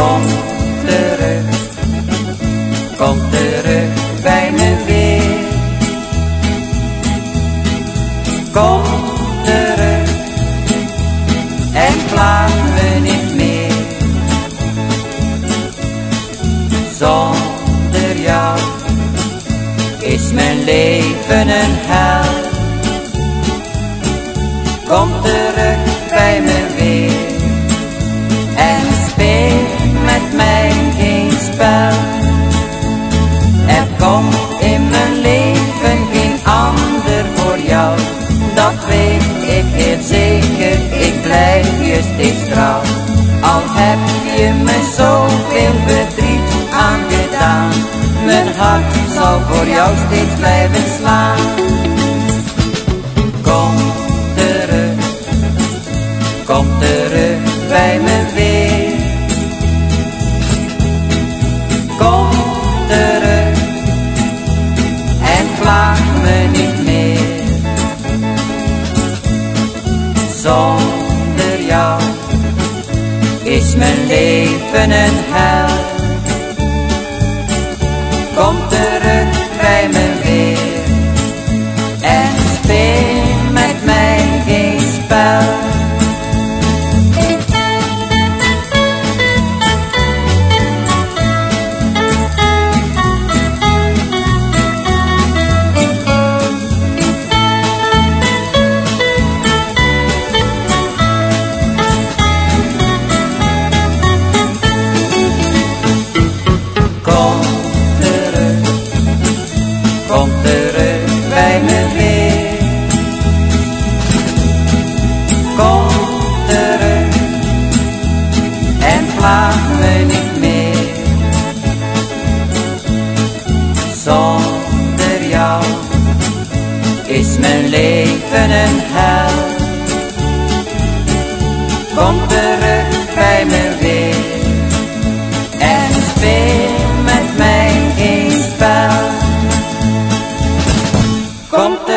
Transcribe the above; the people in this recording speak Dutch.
Kom terug, kom terug bij me weer. Kom terug en klaar me niet meer. Zonder jou is mijn leven een hel. Kom terug. Ik heel zeker, ik blijf je steeds trouw. Al heb je me zoveel verdriet aangedaan, mijn hart zal voor jou steeds blijven Zonder jou is mijn leven een hel. Terug bij me weer. Kom terug en vraag me niet meer. Zonder jou is mijn leven een hel. Kom terug con